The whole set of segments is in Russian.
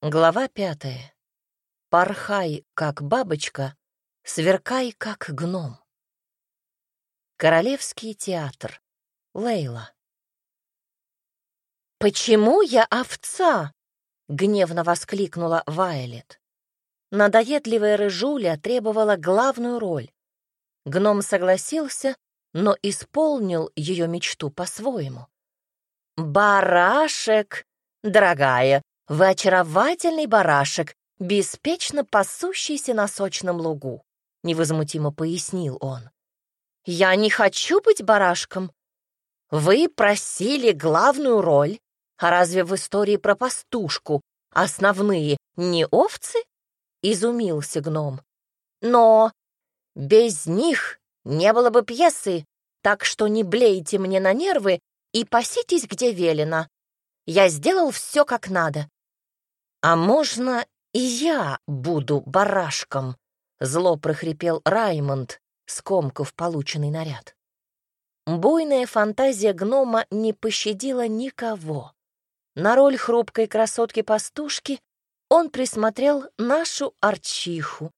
Глава пятая. Порхай, как бабочка, сверкай, как гном. Королевский театр. Лейла. «Почему я овца?» — гневно воскликнула Вайлет. Надоедливая рыжуля требовала главную роль. Гном согласился, но исполнил ее мечту по-своему. «Барашек, дорогая, вы очаровательный барашек, беспечно пасущийся на сочном лугу», — невозмутимо пояснил он. «Я не хочу быть барашком. Вы просили главную роль, а разве в истории про пастушку основные не овцы?» — изумился гном. «Но без них не было бы пьесы, так что не блейте мне на нервы и паситесь, где велено. Я сделал все как надо». «А можно и я буду барашком?» — зло прохрипел Раймонд, скомкав полученный наряд. Буйная фантазия гнома не пощадила никого. На роль хрупкой красотки-пастушки он присмотрел нашу Арчиху.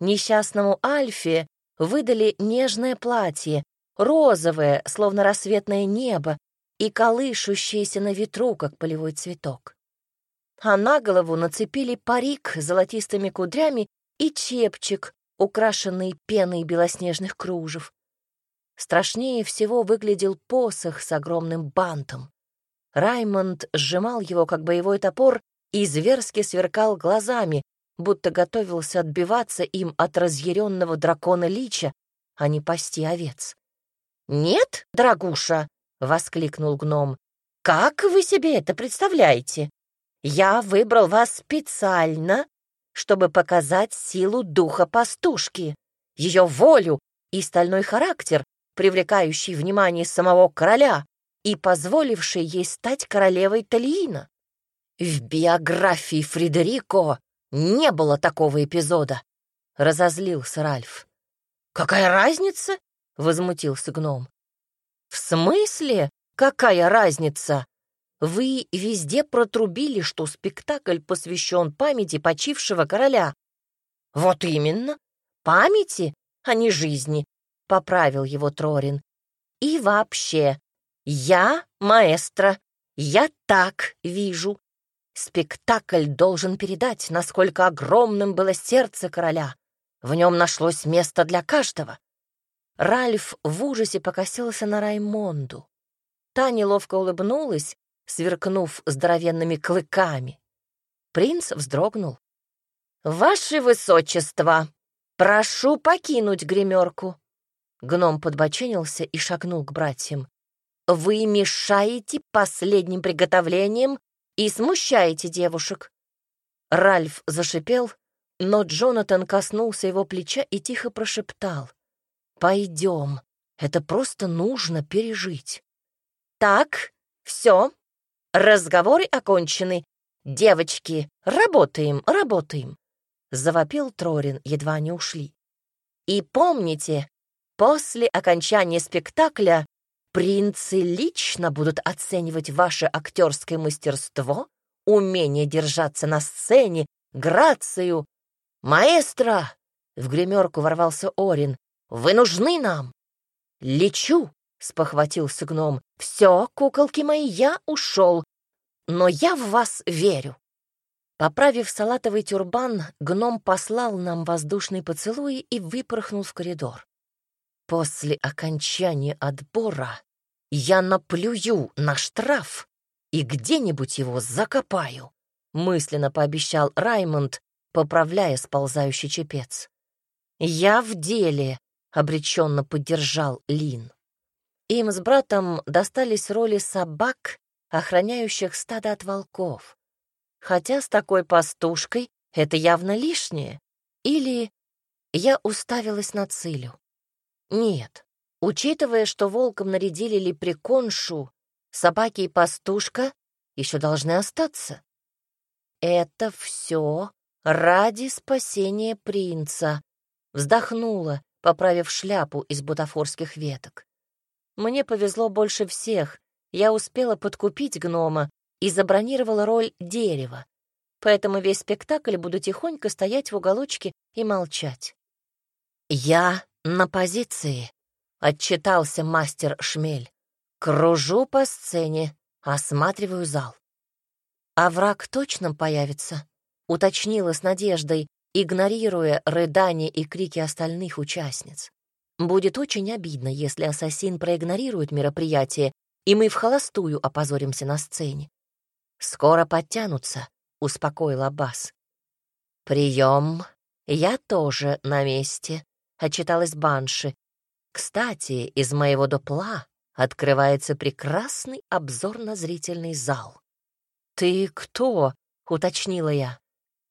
Несчастному Альфе выдали нежное платье, розовое, словно рассветное небо, и колышущееся на ветру, как полевой цветок. А на голову нацепили парик с золотистыми кудрями и чепчик, украшенный пеной белоснежных кружев. Страшнее всего выглядел посох с огромным бантом. Раймонд сжимал его, как боевой топор, и зверски сверкал глазами, будто готовился отбиваться им от разъяренного дракона Лича, а не пасти овец. «Нет, дорогуша!» — воскликнул гном. «Как вы себе это представляете? Я выбрал вас специально, чтобы показать силу духа пастушки, ее волю и стальной характер, привлекающий внимание самого короля и позволивший ей стать королевой Талиина. В биографии Фредерико не было такого эпизода, — разозлился Ральф. «Какая разница?» — возмутился гном. «В смысле? Какая разница? Вы везде протрубили, что спектакль посвящен памяти почившего короля». «Вот именно. Памяти, а не жизни», — поправил его Трорин. «И вообще, я маэстро, я так вижу. Спектакль должен передать, насколько огромным было сердце короля. В нем нашлось место для каждого. Ральф в ужасе покосился на Раймонду. Та неловко улыбнулась, сверкнув здоровенными клыками. Принц вздрогнул. «Ваше высочество, прошу покинуть гримерку». Гном подбоченился и шагнул к братьям. «Вы мешаете последним приготовлениям и смущаете девушек». Ральф зашипел, но Джонатан коснулся его плеча и тихо прошептал. «Пойдем, это просто нужно пережить». «Так, все, разговоры окончены. Девочки, работаем, работаем», — завопил Трорин, едва они ушли. «И помните, после окончания спектакля Принцы лично будут оценивать ваше актерское мастерство, умение держаться на сцене, грацию. Маэстро! В гримерку ворвался Орин. Вы нужны нам! Лечу! Спохватился гном. Все, куколки мои, я ушел. Но я в вас верю. Поправив салатовый тюрбан, гном послал нам воздушный поцелуй и выпорхнул в коридор. После окончания отбора я наплюю на штраф и где-нибудь его закопаю, мысленно пообещал Раймонд, поправляя сползающий чепец. Я в деле, обреченно поддержал Лин. Им с братом достались роли собак, охраняющих стадо от волков. Хотя с такой пастушкой это явно лишнее. Или я уставилась на Цилю. Нет, учитывая, что волком нарядили лепреконшу, собаки и пастушка еще должны остаться. Это все ради спасения принца, вздохнула, поправив шляпу из бутафорских веток. Мне повезло больше всех. Я успела подкупить гнома и забронировала роль дерева. поэтому весь спектакль буду тихонько стоять в уголочке и молчать. «Я на позиции», — отчитался мастер Шмель. «Кружу по сцене, осматриваю зал». «А враг точно появится?» — уточнила с надеждой, игнорируя рыдания и крики остальных участниц. «Будет очень обидно, если ассасин проигнорирует мероприятие, и мы в холостую опозоримся на сцене. Скоро подтянутся, — успокоил Аббас. «Прием. Я тоже на месте», — отчиталась Банши. «Кстати, из моего дупла открывается прекрасный обзор на зрительный зал». «Ты кто?» — уточнила я.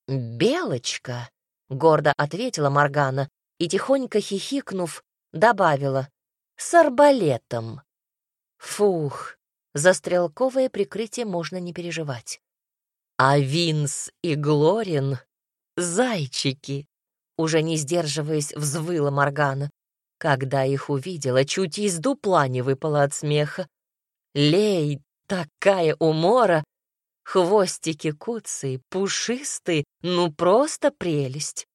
«Белочка», — гордо ответила Моргана и, тихонько хихикнув, добавила «с арбалетом». Фух, за стрелковое прикрытие можно не переживать. А Винс и Глорин — зайчики, уже не сдерживаясь, взвыла Моргана. Когда их увидела, чуть из дупла не выпала от смеха. Лей, такая умора! Хвостики куцые, пушистые, ну просто прелесть.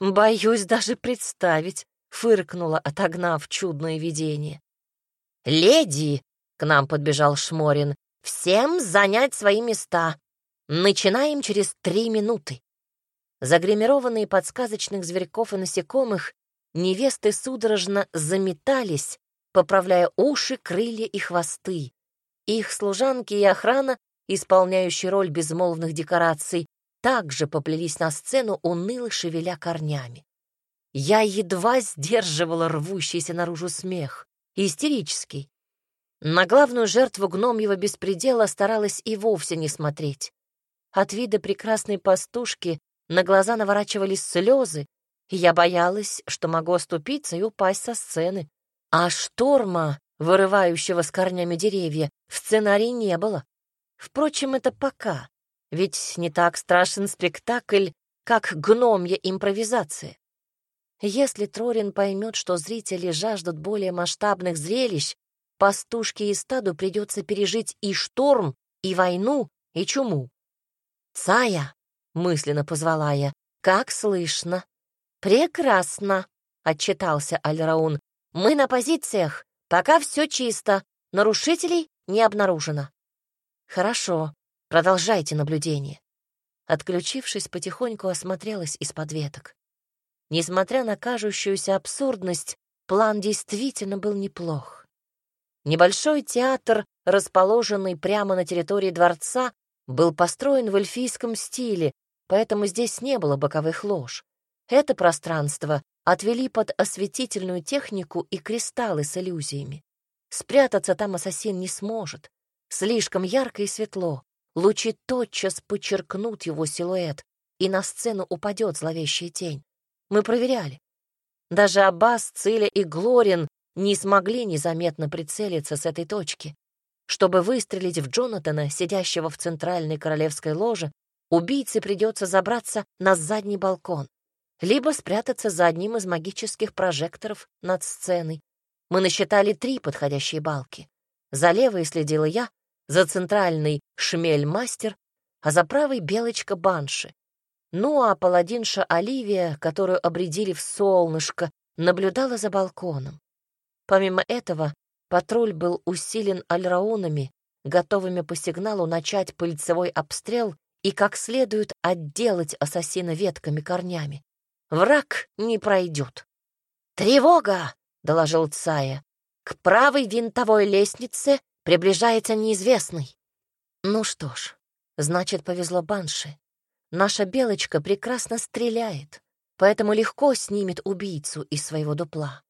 Боюсь даже представить, фыркнула, отогнав чудное видение. «Леди!» — к нам подбежал Шморин. «Всем занять свои места. Начинаем через три минуты. Загримированные под сказочных зверьков и насекомых, невесты судорожно заметались, поправляя уши, крылья и хвосты. Их служанки и охрана, исполняющие роль безмолвных декораций, также поплелись на сцену, уныло шевеля корнями. Я едва сдерживала рвущийся наружу смех, истерический. На главную жертву гномьего беспредела старалась и вовсе не смотреть. От вида прекрасной пастушки на глаза наворачивались слезы, и я боялась, что могу оступиться и упасть со сцены. А шторма, вырывающего с корнями деревья, в сценарии не было. Впрочем, это пока, ведь не так страшен спектакль, как гномья импровизация. Если Трорин поймет, что зрители жаждут более масштабных зрелищ, пастушке и стаду придется пережить и шторм, и войну, и чуму. «Цая!» — мысленно позвала я. «Как слышно?» «Прекрасно!» — отчитался Альраун. «Мы на позициях. Пока все чисто. Нарушителей не обнаружено». «Хорошо. Продолжайте наблюдение». Отключившись, потихоньку осмотрелась из-под веток. Несмотря на кажущуюся абсурдность, план действительно был неплох. Небольшой театр, расположенный прямо на территории дворца, был построен в эльфийском стиле, поэтому здесь не было боковых лож. Это пространство отвели под осветительную технику и кристаллы с иллюзиями. Спрятаться там ассасин не сможет. Слишком ярко и светло. Лучи тотчас подчеркнут его силуэт, и на сцену упадет зловещая тень. Мы проверяли. Даже Аббас, Циля и Глорин не смогли незаметно прицелиться с этой точки. Чтобы выстрелить в Джонатана, сидящего в центральной королевской ложе, убийце придется забраться на задний балкон, либо спрятаться за одним из магических прожекторов над сценой. Мы насчитали три подходящие балки. За левой следила я, за центральной — шмель-мастер, а за правой — белочка Банши. Ну а паладинша Оливия, которую обредили в солнышко, наблюдала за балконом. Помимо этого, Патруль был усилен альраунами, готовыми по сигналу начать пыльцевой обстрел и как следует отделать ассасина ветками корнями. Враг не пройдет. «Тревога!» — доложил Цая. «К правой винтовой лестнице приближается неизвестный». Ну что ж, значит, повезло Банши. Наша белочка прекрасно стреляет, поэтому легко снимет убийцу из своего дупла.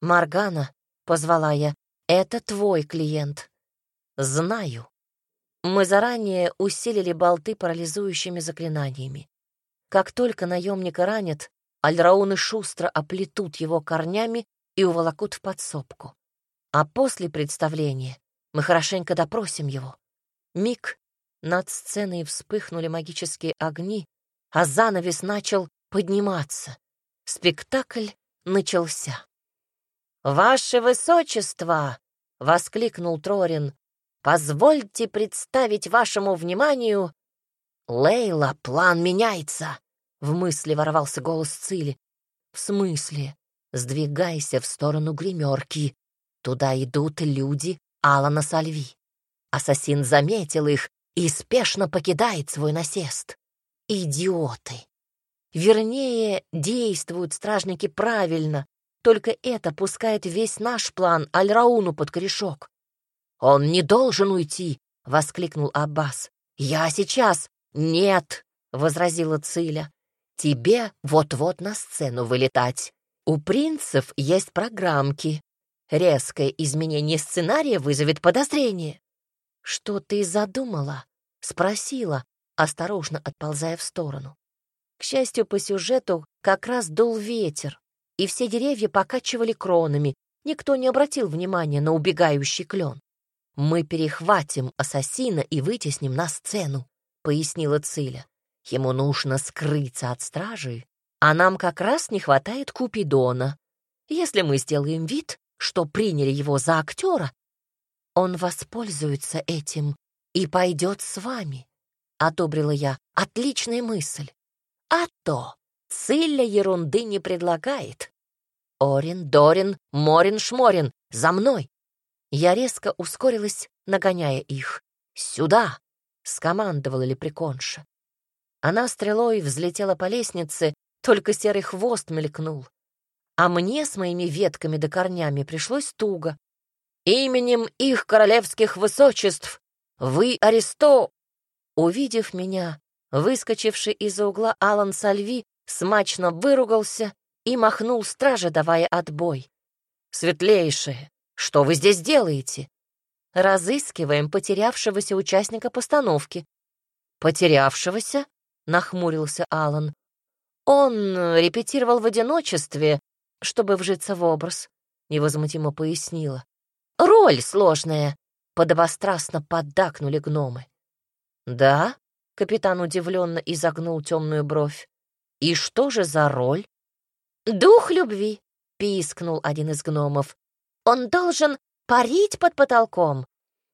Маргана — позвала я. «Это твой клиент». «Знаю». Мы заранее усилили болты парализующими заклинаниями. Как только наемника ранят, альрауны шустро оплетут его корнями и уволокут в подсобку. А после представления мы хорошенько допросим его. Миг над сценой вспыхнули магические огни, а занавес начал подниматься. Спектакль начался. «Ваше высочество!» — воскликнул Трорин. «Позвольте представить вашему вниманию «Лейла, план меняется!» — в мысли ворвался голос Цили. «В смысле? Сдвигайся в сторону гримерки. Туда идут люди Алана Сальви. Ассасин заметил их и спешно покидает свой насест. Идиоты! Вернее, действуют стражники правильно, только это пускает весь наш план Альрауну под корешок. «Он не должен уйти!» — воскликнул Аббас. «Я сейчас!» «Нет!» — возразила Циля. «Тебе вот-вот на сцену вылетать. У принцев есть программки. Резкое изменение сценария вызовет подозрение». «Что ты задумала?» — спросила, осторожно отползая в сторону. К счастью, по сюжету как раз дул ветер, и все деревья покачивали кронами, никто не обратил внимания на убегающий клен. «Мы перехватим ассасина и вытесним на сцену», — пояснила Циля. «Ему нужно скрыться от стражи, а нам как раз не хватает Купидона. Если мы сделаем вид, что приняли его за актера, он воспользуется этим и пойдет с вами», — одобрила я. «Отличная мысль. А то Цилля ерунды не предлагает. Орин, Дорин, Морин, Шморин, за мной. Я резко ускорилась, нагоняя их. «Сюда!» — скомандовала лепреконша. Она стрелой взлетела по лестнице, только серый хвост мелькнул. А мне с моими ветками да корнями пришлось туго. «Именем их королевских высочеств вы, Аристо...» Увидев меня, выскочивший из-за угла Алан Сальви смачно выругался и махнул страже, давая отбой. «Светлейшие, что вы здесь делаете?» «Разыскиваем потерявшегося участника постановки». «Потерявшегося?» — нахмурился Алан. «Он репетировал в одиночестве, чтобы вжиться в образ», — невозмутимо пояснила. «Роль сложная», — подобострастно поддакнули гномы. «Да?» — капитан удивленно изогнул темную бровь. «И что же за роль?» «Дух любви», — пискнул один из гномов. «Он должен парить под потолком.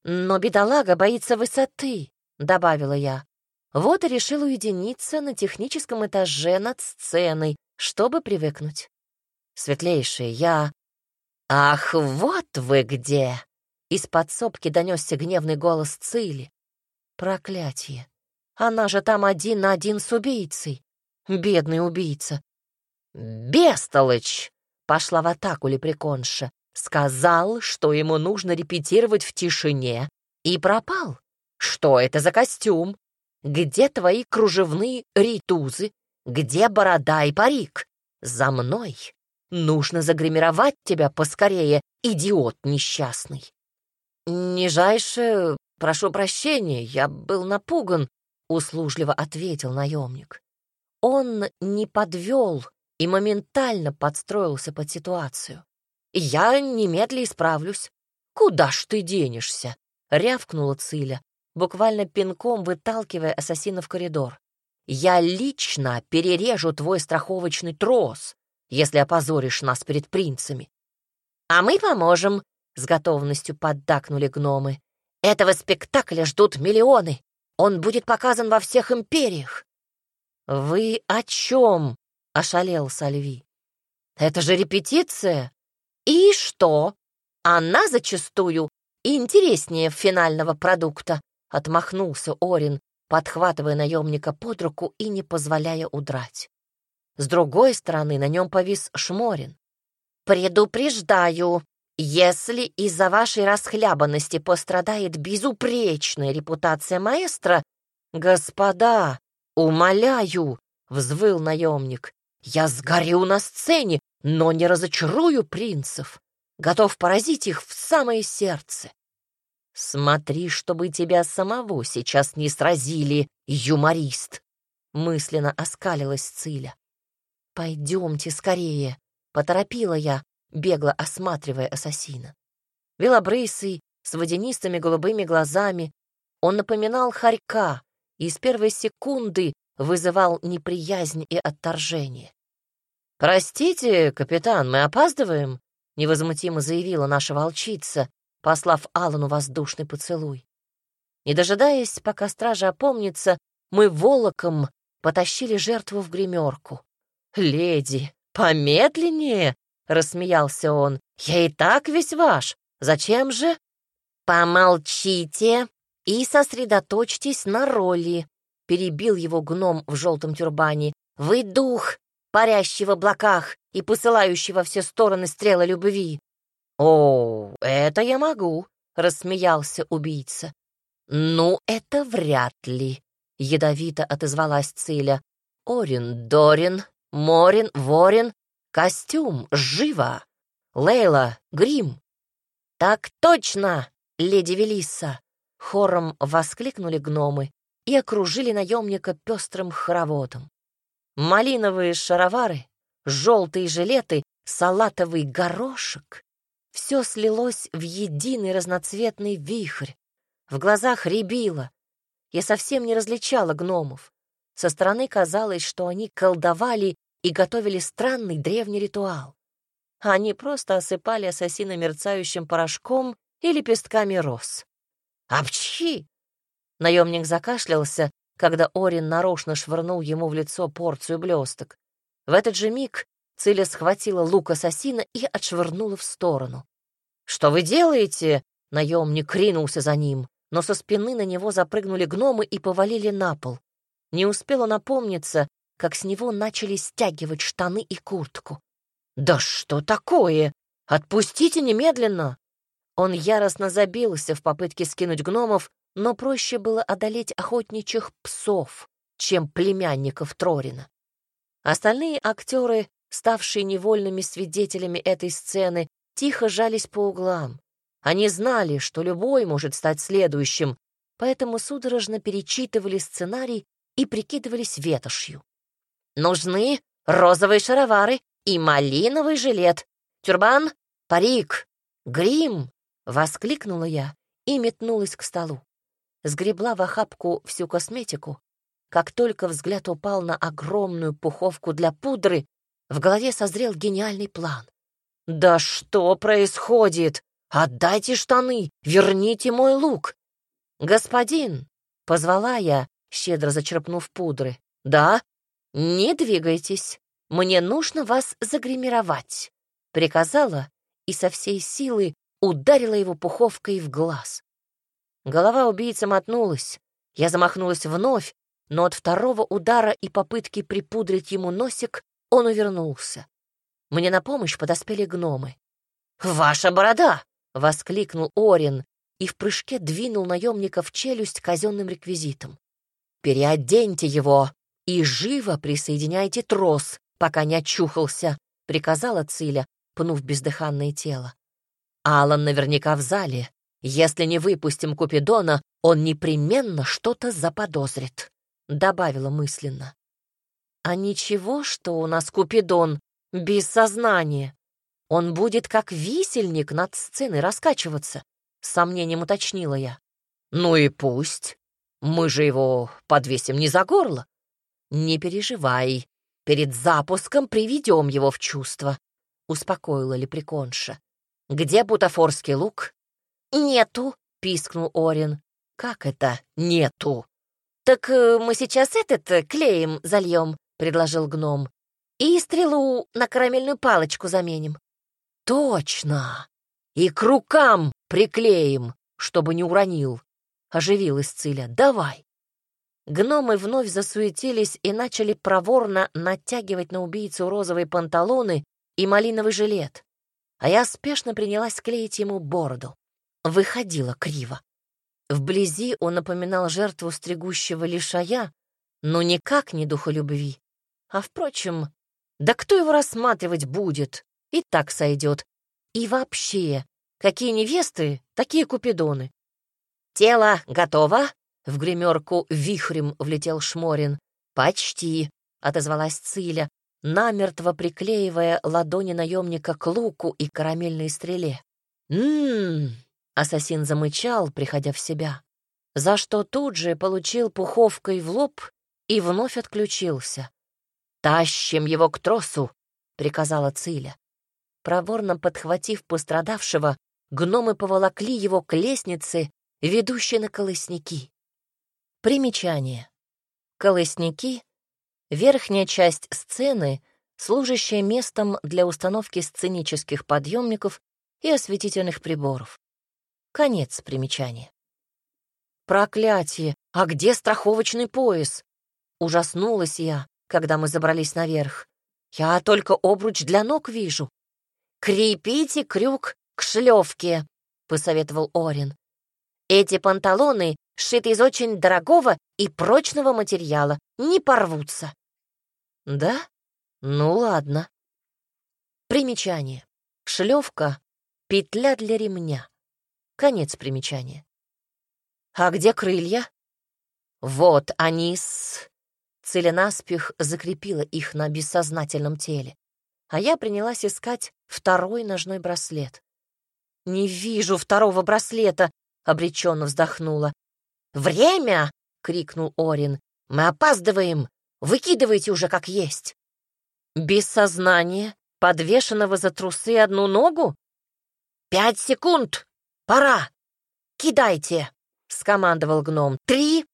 Но бедолага боится высоты», — добавила я. Вот и решил уединиться на техническом этаже над сценой, чтобы привыкнуть. Светлейший, я... «Ах, вот вы где!» Из подсобки донесся гневный голос Цили. Проклятие! Она же там один на один с убийцей. Бедный убийца. «Бестолочь!» — пошла в атаку лепреконша. Сказал, что ему нужно репетировать в тишине, и пропал. Что это за костюм? Где твои кружевные ритузы? Где борода и парик? За мной. Нужно загримировать тебя поскорее, идиот несчастный. Нижайше, прошу прощения, я был напуган, услужливо ответил наемник. Он не подвел и моментально подстроился под ситуацию. «Я немедля исправлюсь. Куда ж ты денешься?» — рявкнула Циля, буквально пинком выталкивая ассасина в коридор. «Я лично перережу твой страховочный трос, если опозоришь нас перед принцами». «А мы поможем», — с готовностью поддакнули гномы. «Этого спектакля ждут миллионы. Он будет показан во всех империях». «Вы о чем?» — ошалел Сальви. «Это же репетиция!» «И что? Она зачастую интереснее финального продукта», — отмахнулся Орин, подхватывая наемника под руку и не позволяя удрать. С другой стороны на нем повис Шморин. «Предупреждаю, если из-за вашей расхлябанности пострадает безупречная репутация маэстро, господа, умоляю!» — взвыл наемник. Я сгорю на сцене, но не разочарую принцев. Готов поразить их в самое сердце. Смотри, чтобы тебя самого сейчас не сразили, юморист. Мысленно оскалилась Циля. Пойдемте скорее, поторопила я, бегло осматривая ассасина. Белобрысый, с водянистыми голубыми глазами, он напоминал хорька и с первой секунды вызывал неприязнь и отторжение. «Простите, капитан, мы опаздываем», — невозмутимо заявила наша волчица, послав Алану воздушный поцелуй. Не дожидаясь, пока стража опомнится, мы волоком потащили жертву в гримерку. «Леди, помедленнее!» — рассмеялся он. «Я и так весь ваш. Зачем же?» «Помолчите и сосредоточьтесь на роли», — перебил его гном в желтом тюрбане. «Вы дух, парящий в облаках и посылающий во все стороны стрелы любви». «О, это я могу», — рассмеялся убийца. «Ну, это вряд ли», — ядовито отозвалась Циля. «Орин, Дорин, Морин, Ворин, костюм, живо! Лейла, грим!» «Так точно, леди Велисса!» — хором воскликнули гномы и окружили наемника пестрым хороводом. Малиновые шаровары, желтые жилеты, салатовый горошек — все слилось в единый разноцветный вихрь. В глазах рябило. Я совсем не различала гномов. Со стороны казалось, что они колдовали и готовили странный древний ритуал. Они просто осыпали ассасина мерцающим порошком и лепестками роз. «Апчхи!» Наемник закашлялся, когда Орин нарочно швырнул ему в лицо порцию блесток. В этот же миг Циля схватила лук ассасина и отшвырнула в сторону. «Что вы делаете?» — наемник ринулся за ним, но со спины на него запрыгнули гномы и повалили на пол. Не успел он опомниться, как с него начали стягивать штаны и куртку. «Да что такое? Отпустите немедленно!» Он яростно забился в попытке скинуть гномов, но проще было одолеть охотничьих псов, чем племянников Трорина. Остальные актеры, ставшие невольными свидетелями этой сцены, тихо жались по углам. Они знали, что любой может стать следующим, поэтому судорожно перечитывали сценарий и прикидывались ветошью. Нужны розовые шаровары и малиновый жилет. Тюрбан, парик, грим!» — воскликнула я и метнулась к столу. Сгребла в охапку всю косметику. Как только взгляд упал на огромную пуховку для пудры, в голове созрел гениальный план. «Да что происходит? Отдайте штаны, верните мой лук!» «Господин!» — позвала я, щедро зачерпнув пудры. «Да?» «Не двигайтесь, мне нужно вас загримировать», — приказала и со всей силы ударила его пуховкой в глаз. Голова убийцы мотнулась. Я замахнулась вновь, но от второго удара и попытки припудрить ему носик он увернулся. Мне на помощь подоспели гномы. «Ваша борода!» — воскликнул Орин и в прыжке двинул наемника в челюсть казенным реквизитом. «Переоденьте его!» «И живо присоединяйте трос, пока не очухался», — приказала Циля, пнув бездыханное тело. «Алан наверняка в зале. Если не выпустим Купидона, он непременно что-то заподозрит», — добавила мысленно. «А ничего, что у нас Купидон без сознания? Он будет как висельник над сценой раскачиваться», — сомнением уточнила я. «Ну и пусть. Мы же его подвесим не за горло. «Не переживай, перед запуском приведем его в чувство», — успокоила лепреконша. «Где бутафорский лук?» «Нету», — пискнул Орин. «Как это «нету»?» «Так э, мы сейчас этот э, клеем зальем», — предложил гном. «И стрелу на карамельную палочку заменим». «Точно! И к рукам приклеим, чтобы не уронил», — оживилась Циля. «Давай». Гномы вновь засуетились и начали проворно натягивать на убийцу розовые панталоны и малиновый жилет. А я спешно принялась клеить ему бороду. Выходило криво. Вблизи он напоминал жертву стригущего лишая, но никак не духа любви. А, впрочем, да кто его рассматривать будет? И так сойдет. И вообще, какие невесты, такие купидоны. «Тело готово?» В гримерку вихрем влетел Шморин. «Почти», — отозвалась Циля, намертво приклеивая ладони наемника к луку и карамельной стреле. «М-м-м!» — ассасин замычал, приходя в себя, за что тут же получил пуховкой в лоб и вновь отключился. «Тащим его к тросу!» — приказала Циля. Проворно подхватив пострадавшего, гномы поволокли его к лестнице, ведущей на колосники. Примечание. Колосники — верхняя часть сцены, служащая местом для установки сценических подъемников и осветительных приборов. Конец примечания. Проклятие! А где страховочный пояс? Ужаснулась я, когда мы забрались наверх. Я только обруч для ног вижу. «Крепите крюк к шлевке», — посоветовал Орин. «Эти панталоны сшиты из очень дорогого и прочного материала, не порвутся». «Да? Ну ладно». Примечание. Шлевка — петля для ремня. Конец примечания. «А где крылья?» «Вот они с...» Целенаспех закрепила их на бессознательном теле, а я принялась искать второй ножной браслет. «Не вижу второго браслета!» — обреченно вздохнула. «Время!» — крикнул Орин. «Мы опаздываем! Выкидывайте уже как есть!» «Без сознания, подвешенного за трусы одну ногу?» «Пять секунд! Пора! Кидайте!» — скомандовал гном. «Три!»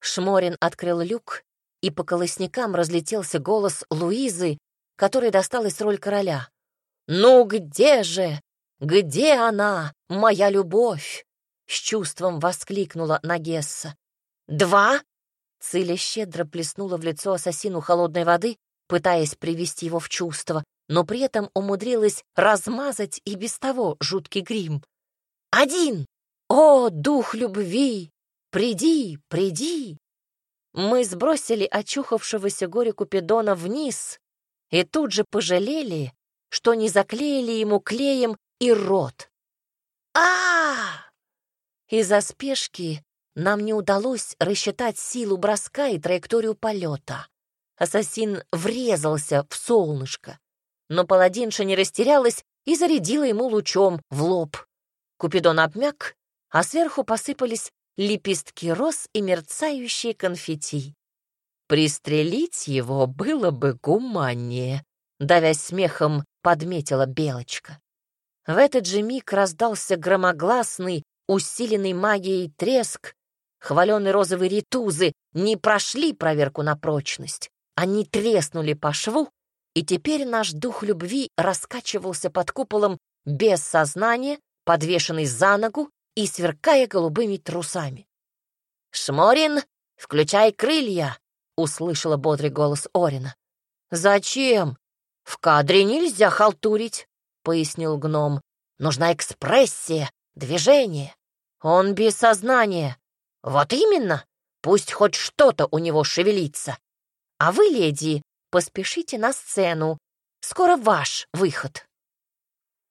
Шморин открыл люк, и по колосникам разлетелся голос Луизы, которой досталась роль короля. «Ну где же? Где она, моя любовь?» — с чувством воскликнула Нагесса. «Два?» — Циля щедро плеснула в лицо ассасину холодной воды, пытаясь привести его в чувство, но при этом умудрилась размазать и без того жуткий грим. «Один! О, дух любви! Приди, приди!» Мы сбросили очухавшегося горе Купидона вниз и тут же пожалели, что не заклеили ему клеем и рот. а Из-за спешки нам не удалось рассчитать силу броска и траекторию полета. Ассасин врезался в солнышко, но паладинша не растерялась и зарядила ему лучом в лоб. Купидон обмяк, а сверху посыпались лепестки роз и мерцающие конфетти. Пристрелить его было бы гуманнее, давясь смехом, подметила Белочка. В этот же миг раздался громогласный, усиленный магией треск. Хваленые розовые ритузы не прошли проверку на прочность. Они треснули по шву, и теперь наш дух любви раскачивался под куполом без сознания, подвешенный за ногу и сверкая голубыми трусами. «Шморин, включай крылья!» — услышала бодрый голос Орина. «Зачем? В кадре нельзя халтурить», — пояснил гном. «Нужна экспрессия, движение. Он без сознания. Вот именно. Пусть хоть что-то у него шевелится. А вы, леди, поспешите на сцену. Скоро ваш выход».